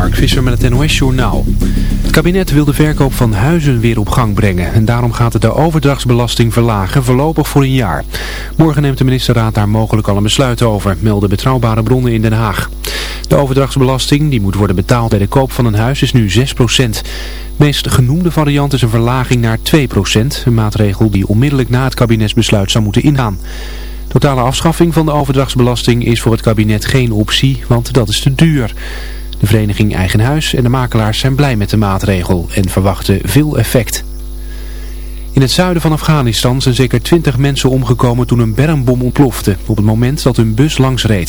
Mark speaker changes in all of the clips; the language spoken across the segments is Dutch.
Speaker 1: Mark Visser met het NOS Journaal. Het kabinet wil de verkoop van huizen weer op gang brengen. En daarom gaat het de overdrachtsbelasting verlagen, voorlopig voor een jaar. Morgen neemt de ministerraad daar mogelijk al een besluit over, melden betrouwbare bronnen in Den Haag. De overdrachtsbelasting, die moet worden betaald bij de koop van een huis, is nu 6%. De meest genoemde variant is een verlaging naar 2%. Een maatregel die onmiddellijk na het kabinetsbesluit zou moeten ingaan. Totale afschaffing van de overdrachtsbelasting is voor het kabinet geen optie, want dat is te duur. De vereniging Eigen Huis en de makelaars zijn blij met de maatregel en verwachten veel effect. In het zuiden van Afghanistan zijn zeker twintig mensen omgekomen toen een bermbom ontplofte op het moment dat hun bus langs reed.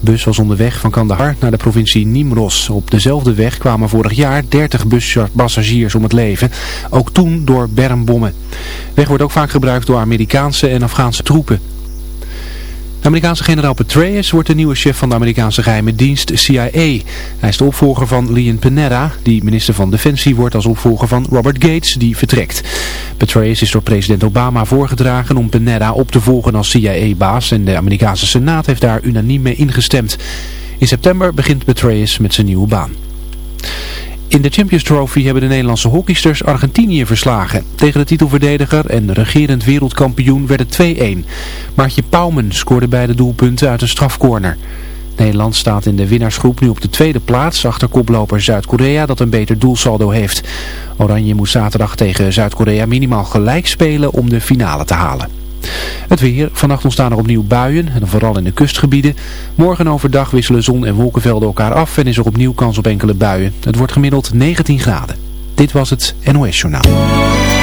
Speaker 1: De bus was onderweg van Kandahar naar de provincie Nimros. Op dezelfde weg kwamen vorig jaar 30 buspassagiers om het leven, ook toen door bermbommen. De weg wordt ook vaak gebruikt door Amerikaanse en Afghaanse troepen. Amerikaanse generaal Petraeus wordt de nieuwe chef van de Amerikaanse geheime dienst CIA. Hij is de opvolger van Leon Panetta, die minister van Defensie wordt als opvolger van Robert Gates, die vertrekt. Petraeus is door president Obama voorgedragen om Panetta op te volgen als CIA-baas en de Amerikaanse Senaat heeft daar unaniem mee ingestemd. In september begint Petraeus met zijn nieuwe baan. In de Champions Trophy hebben de Nederlandse hockeysters Argentinië verslagen. Tegen de titelverdediger en regerend wereldkampioen werd het 2-1. Maartje Pauwmen scoorde beide doelpunten uit een strafcorner. Nederland staat in de winnaarsgroep nu op de tweede plaats achter koploper Zuid-Korea dat een beter doelsaldo heeft. Oranje moet zaterdag tegen Zuid-Korea minimaal gelijk spelen om de finale te halen. Het weer. Vannacht ontstaan er opnieuw buien, en vooral in de kustgebieden. Morgen overdag wisselen zon en wolkenvelden elkaar af en is er opnieuw kans op enkele buien. Het wordt gemiddeld 19 graden. Dit was het NOS Journaal.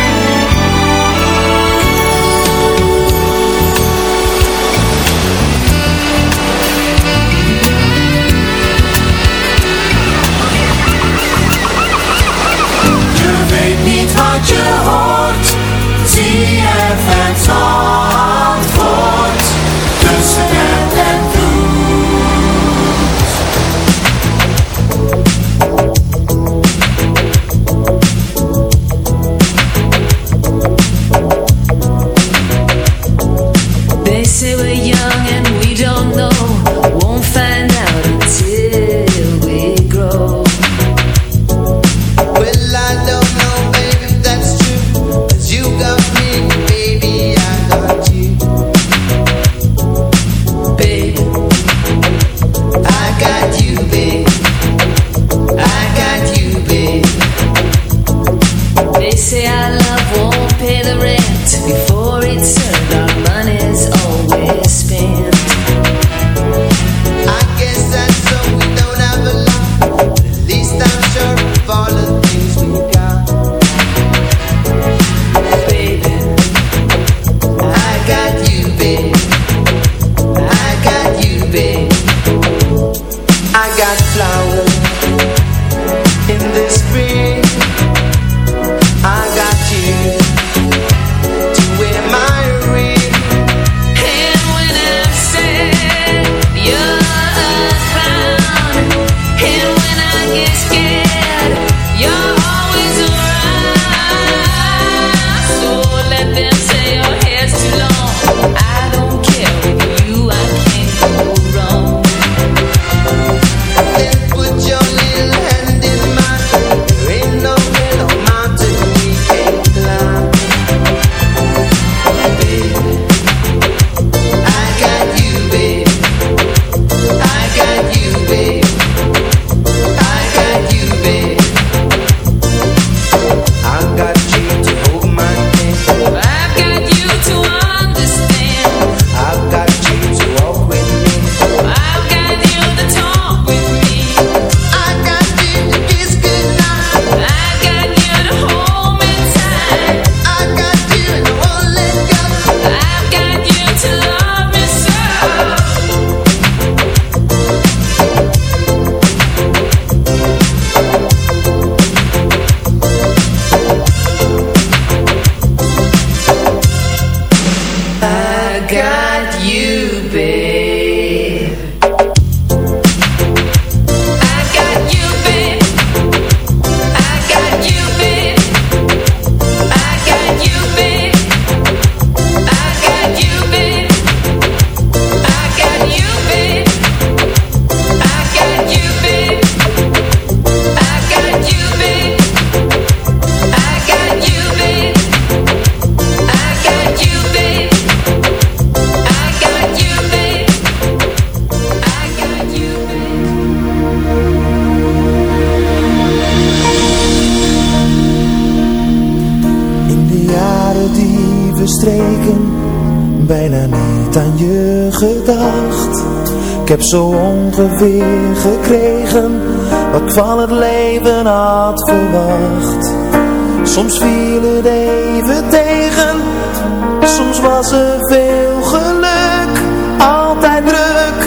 Speaker 2: Was er veel geluk Altijd druk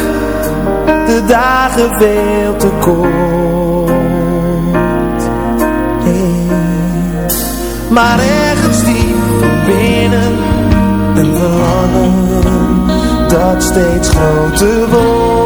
Speaker 2: De dagen veel te kort. Maar ergens diep van binnen Een verlangen Dat steeds groter wordt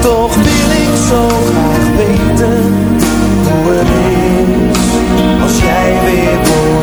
Speaker 2: Toch wil ik zo graag weten Hoe het is Als jij weer voor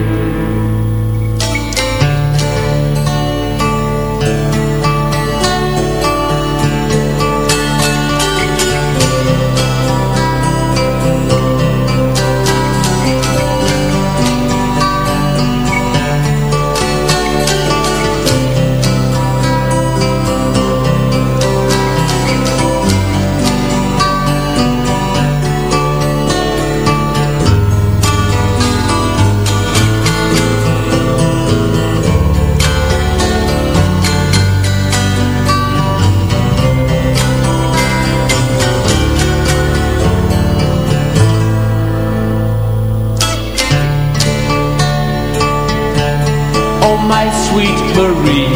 Speaker 3: My sweet Marie.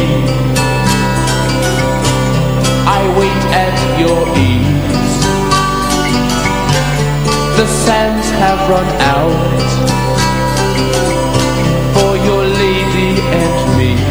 Speaker 3: I wait at your ease. The sands have run out For your lady and me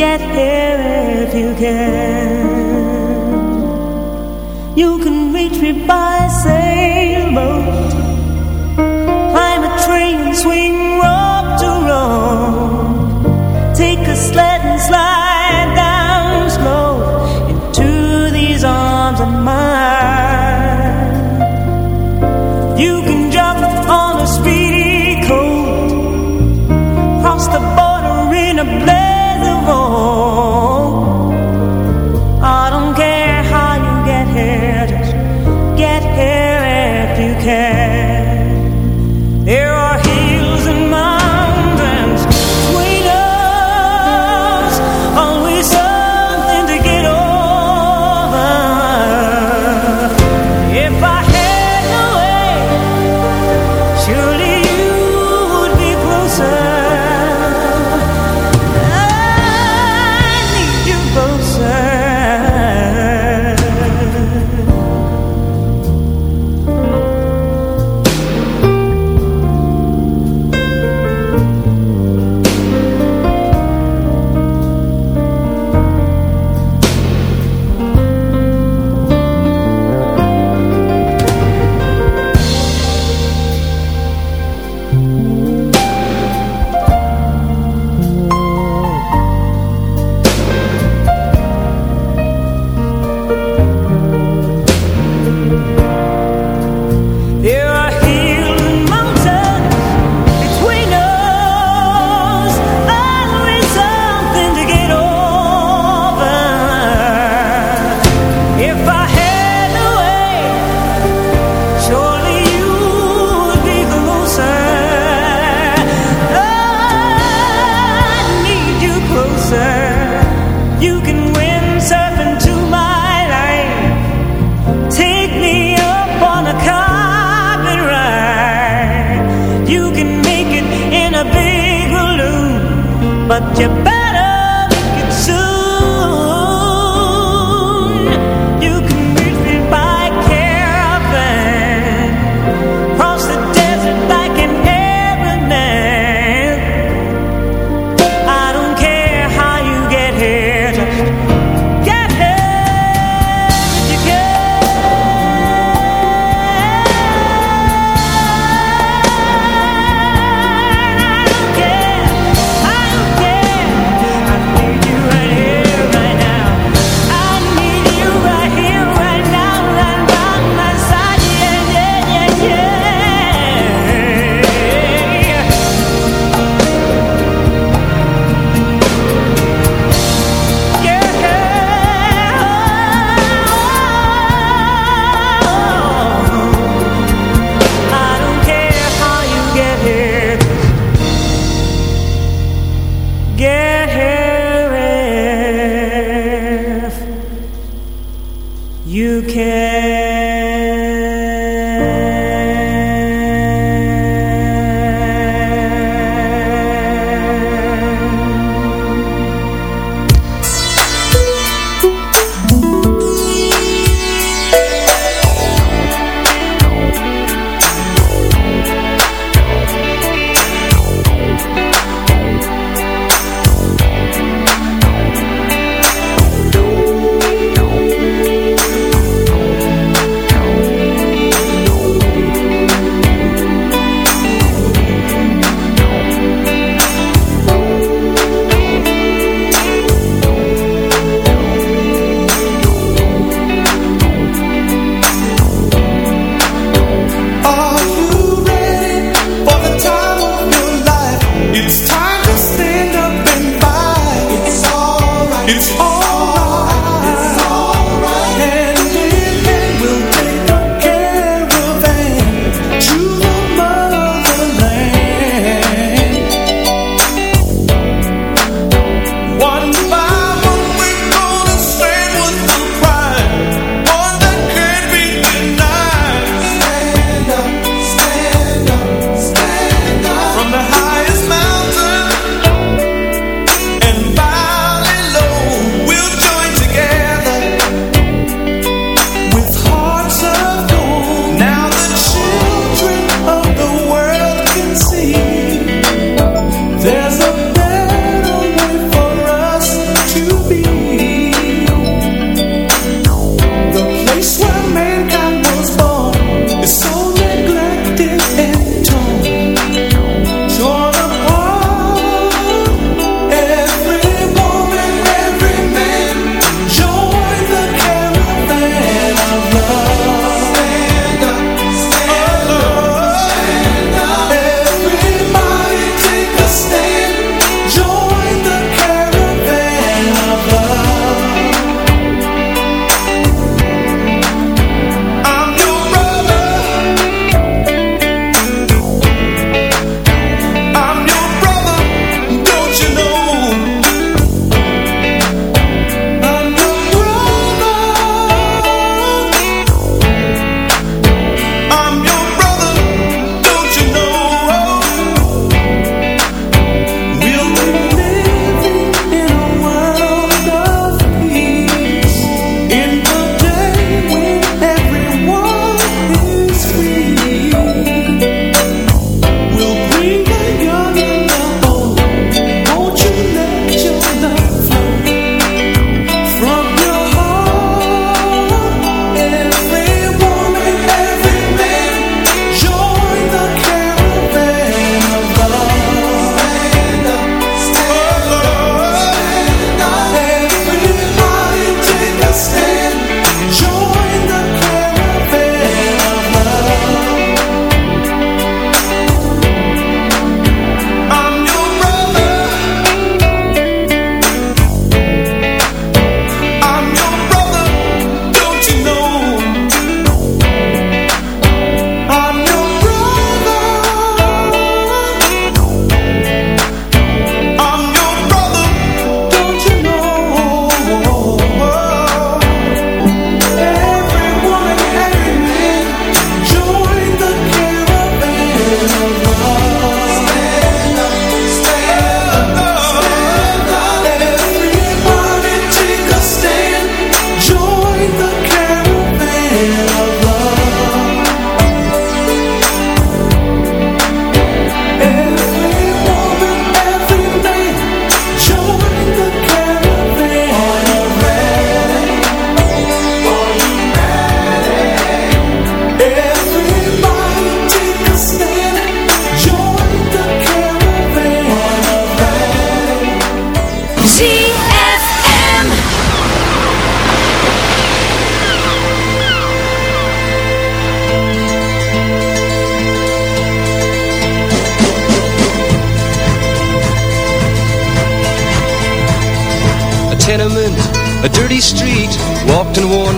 Speaker 4: get here if you can. You can reach me by
Speaker 5: saying.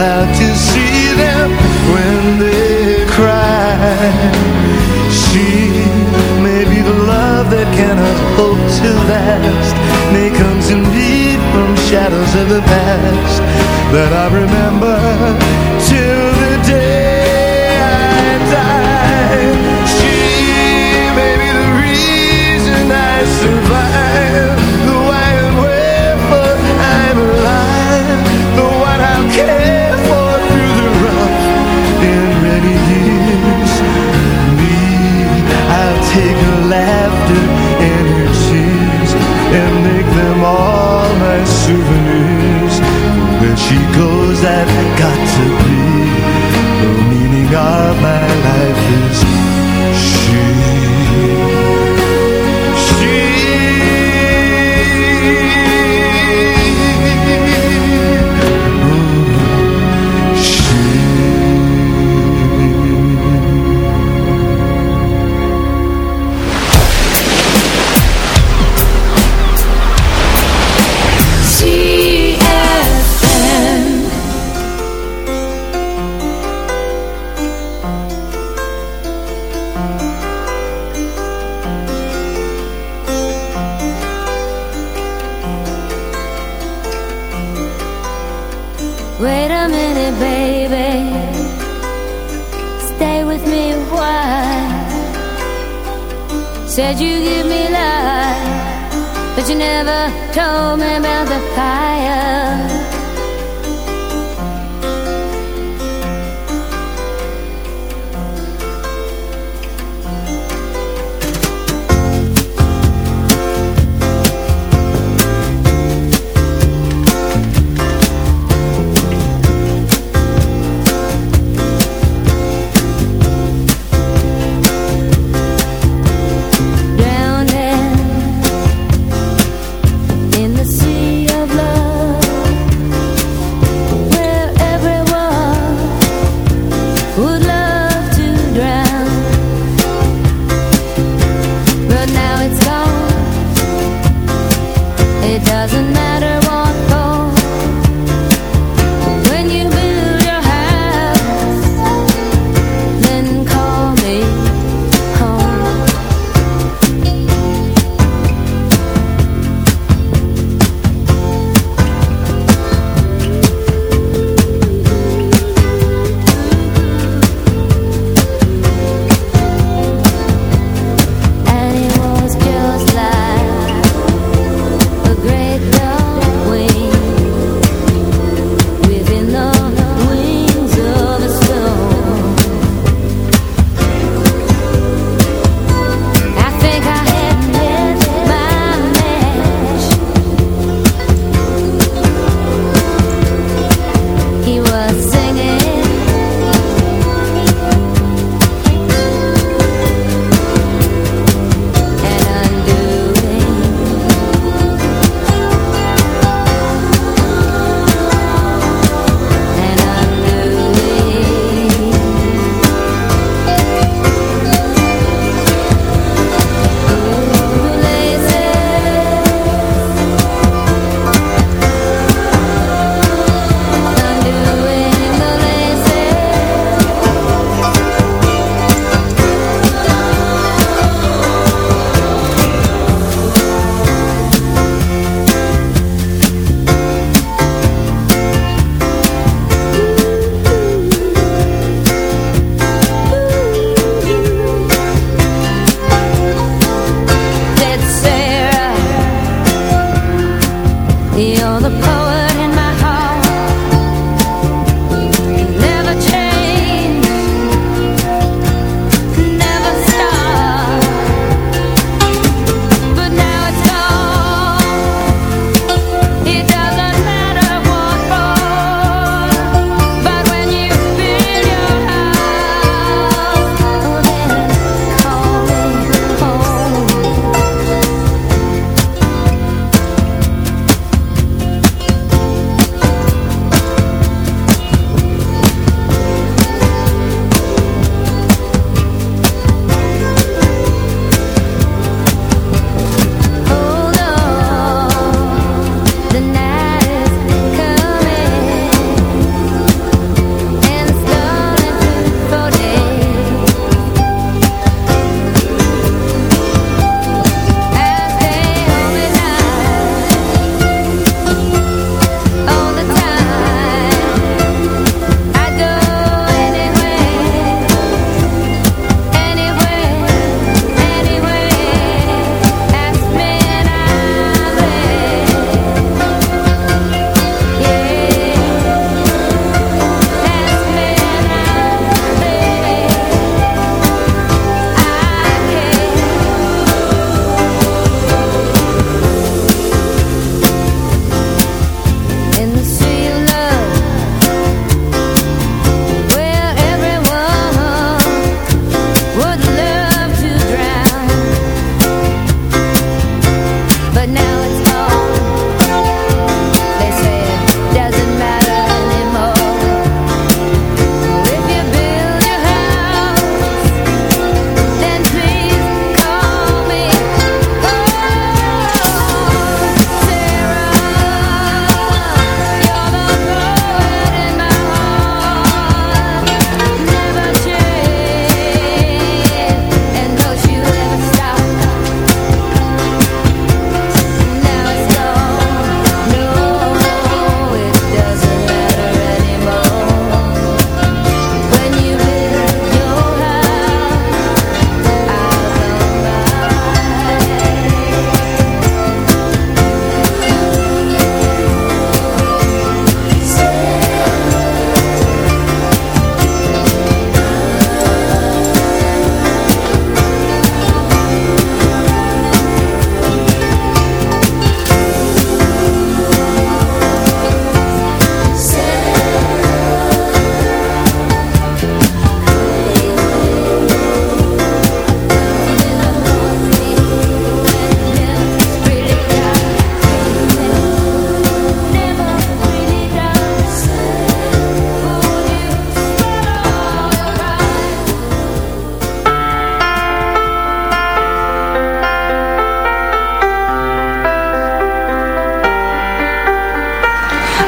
Speaker 2: allowed to see them when they cry. She may be the love that cannot hope to last May comes to me from shadows of the past. That I remember till the day I die. She may be the reason I survive The why and wherefore I'm alive The what I'll care in uw shoes. And make them all my souvenirs. Where she goes, I've got to be. The meaning of my life is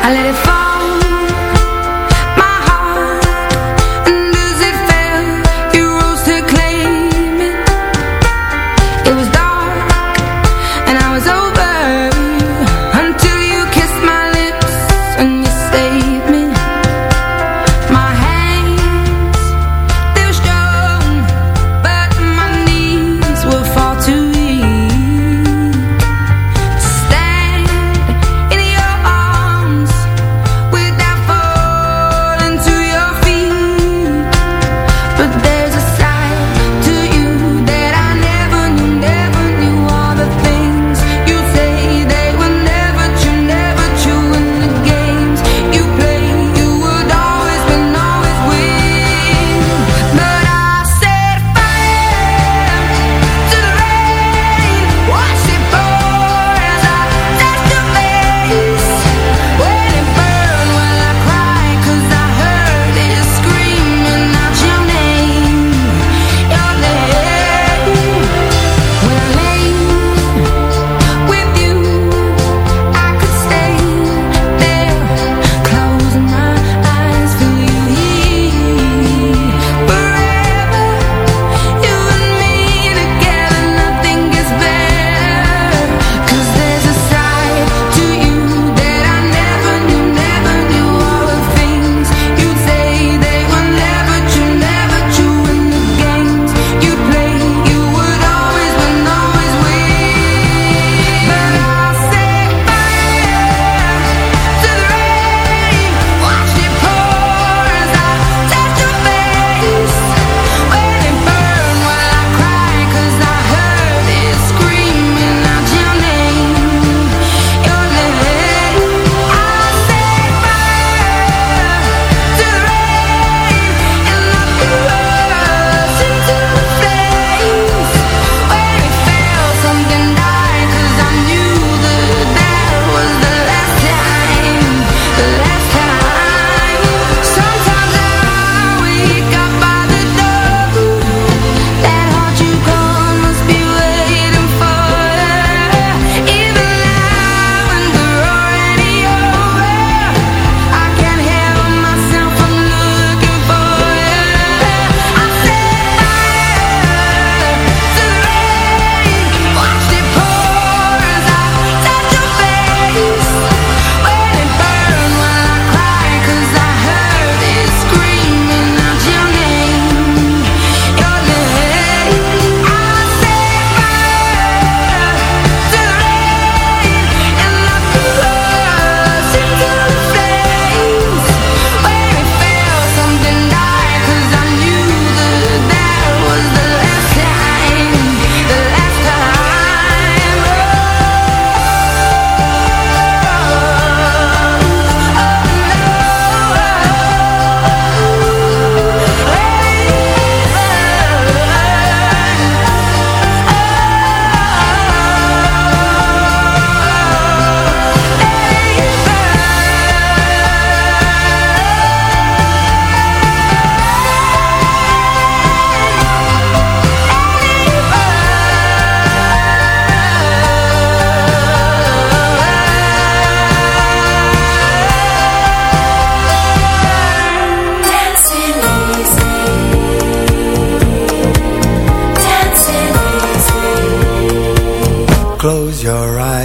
Speaker 6: stay in
Speaker 7: a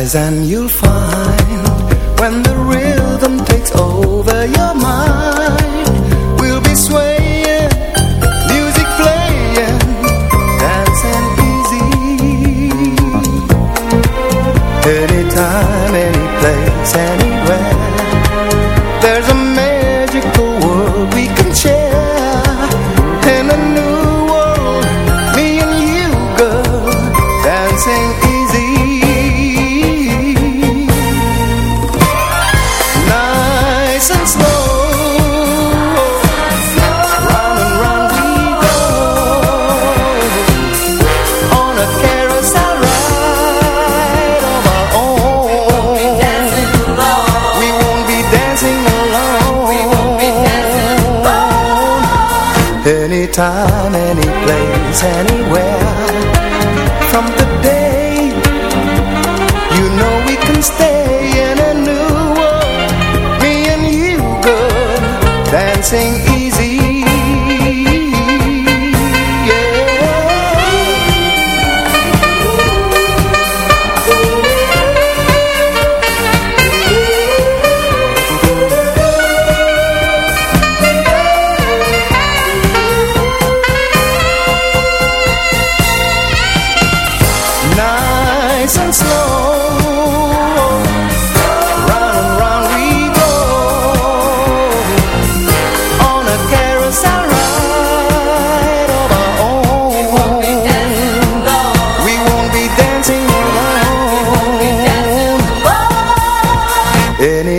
Speaker 8: eyes and you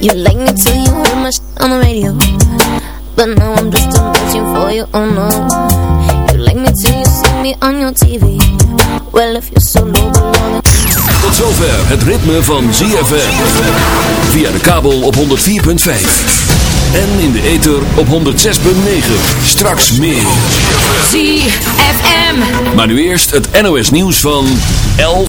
Speaker 8: You
Speaker 9: like me till you heard my sh on the radio. But now I'm just a searching for you, oh no. You like me till you see me on your TV. Well, if you're so low below,
Speaker 10: Tot zover het ritme van ZFM. Via de kabel op 104.5. En in de ether op 106.9. Straks meer.
Speaker 11: ZFM.
Speaker 10: Maar nu eerst het NOS nieuws van 11.